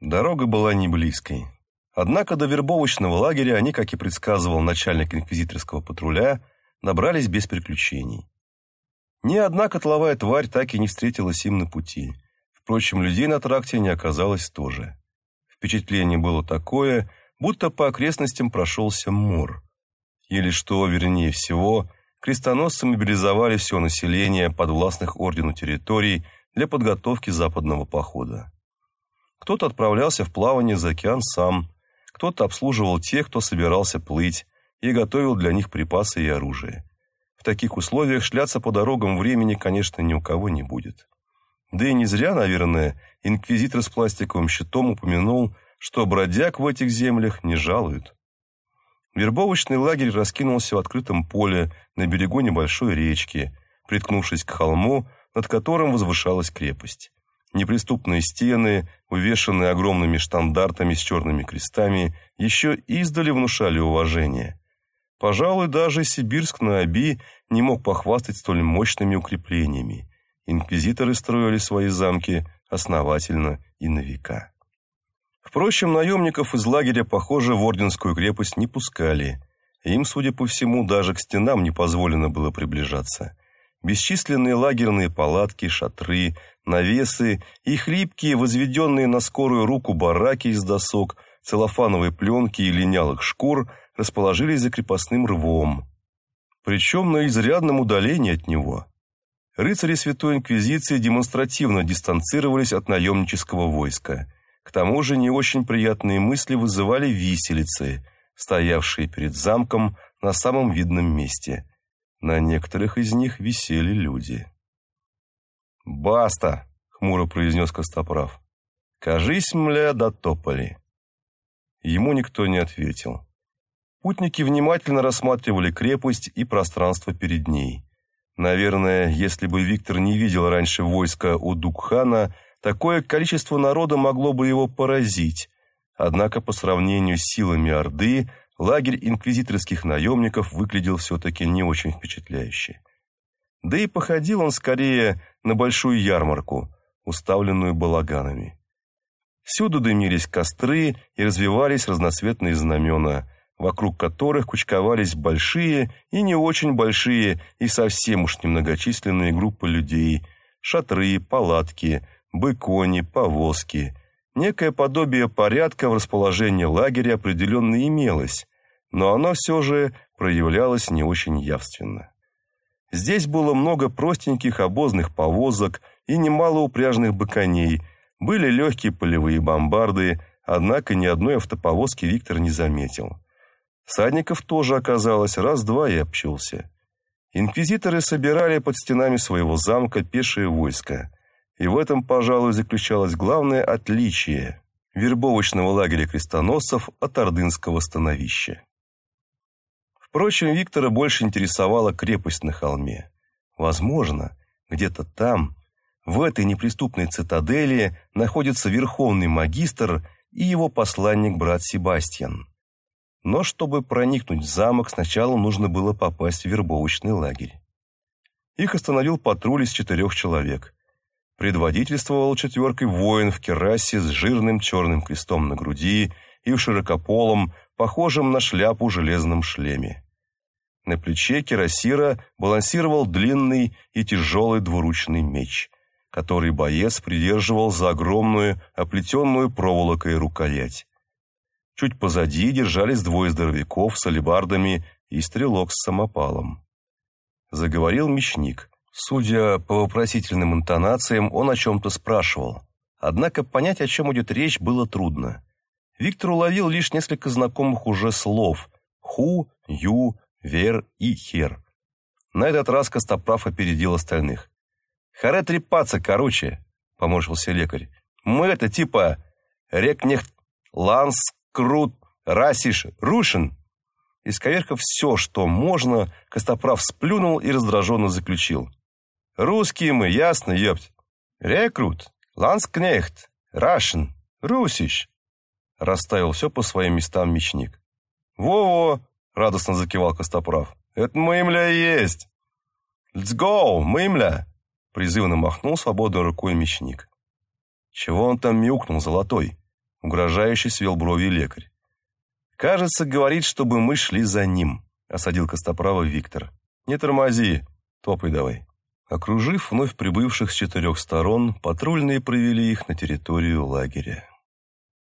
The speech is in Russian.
Дорога была не близкой. Однако до вербовочного лагеря они, как и предсказывал начальник инквизиторского патруля, набрались без приключений. Ни одна котловая тварь так и не встретилась им на пути. Впрочем, людей на тракте не оказалось тоже. Впечатление было такое, будто по окрестностям прошелся мор. Или что, вернее всего, крестоносцы мобилизовали все население подвластных ордену территорий для подготовки западного похода. Кто-то отправлялся в плавание за океан сам, кто-то обслуживал тех, кто собирался плыть, и готовил для них припасы и оружие. В таких условиях шляться по дорогам времени, конечно, ни у кого не будет. Да и не зря, наверное, инквизитор с пластиковым щитом упомянул, что бродяг в этих землях не жалуют. Вербовочный лагерь раскинулся в открытом поле на берегу небольшой речки, приткнувшись к холму, над которым возвышалась крепость. Неприступные стены, увешанные огромными штандартами с черными крестами, еще издали внушали уважение. Пожалуй, даже Сибирск на Оби не мог похвастать столь мощными укреплениями. Инквизиторы строили свои замки основательно и на века. Впрочем, наемников из лагеря, похоже, в Орденскую крепость не пускали. Им, судя по всему, даже к стенам не позволено было приближаться. Бесчисленные лагерные палатки, шатры, навесы и хлипкие, возведенные на скорую руку бараки из досок, целлофановой пленки и линялых шкур расположились за крепостным рвом. Причем на изрядном удалении от него. Рыцари Святой Инквизиции демонстративно дистанцировались от наемнического войска – к тому же не очень приятные мысли вызывали виселицы, стоявшие перед замком на самом видном месте. На некоторых из них висели люди. «Баста!» — хмуро произнес Костоправ. «Кажись, мля, дотопали». Ему никто не ответил. Путники внимательно рассматривали крепость и пространство перед ней. Наверное, если бы Виктор не видел раньше войска у Дукхана, Такое количество народа могло бы его поразить, однако по сравнению с силами Орды лагерь инквизиторских наемников выглядел все-таки не очень впечатляюще. Да и походил он скорее на большую ярмарку, уставленную балаганами. Всюду дымились костры и развивались разноцветные знамена, вокруг которых кучковались большие и не очень большие и совсем уж немногочисленные группы людей, шатры, палатки – быкони, повозки. Некое подобие порядка в расположении лагеря определенно имелось, но оно все же проявлялось не очень явственно. Здесь было много простеньких обозных повозок и немало упряжных быконей, были легкие полевые бомбарды, однако ни одной автоповозки Виктор не заметил. Садников тоже оказалось раз-два и обчелся. Инквизиторы собирали под стенами своего замка пешее войско. И в этом, пожалуй, заключалось главное отличие вербовочного лагеря крестоносцев от ордынского становища. Впрочем, Виктора больше интересовала крепость на холме. Возможно, где-то там, в этой неприступной цитадели, находится верховный магистр и его посланник брат Себастьян. Но чтобы проникнуть в замок, сначала нужно было попасть в вербовочный лагерь. Их остановил патруль из четырех человек. Предводительствовал четверкой воин в керасе с жирным черным крестом на груди и в широкополом, похожем на шляпу железном шлеме. На плече керасира балансировал длинный и тяжелый двуручный меч, который боец придерживал за огромную, оплетенную проволокой рукоять. Чуть позади держались двое здоровяков с алебардами и стрелок с самопалом. Заговорил мечник – Судя по вопросительным интонациям, он о чем-то спрашивал. Однако понять, о чем идет речь, было трудно. Виктор уловил лишь несколько знакомых уже слов «ху», «ю», «вер» и «хер». На этот раз Костоправ опередил остальных. «Харе трепаться, короче», — поморщился лекарь. «Мы это типа рекнехт, ланс, крут, расиш, рушин». Исковеркав все, что можно, Костоправ сплюнул и раздраженно заключил. Русские мы, ясно, ёпть. Рекрут, ланскнехт, рашен, русич. Расставил все по своим местам мечник. Во-во, радостно закивал Костоправ. Это мымля и есть. Let's go, мымля. Призывно махнул свободной рукой мечник. Чего он там мяукнул, золотой? Угрожающе свел брови лекарь. «Кажется, говорит, чтобы мы шли за ним», — осадил Костоправа Виктор. «Не тормози, топай давай». Окружив вновь прибывших с четырех сторон, патрульные провели их на территорию лагеря.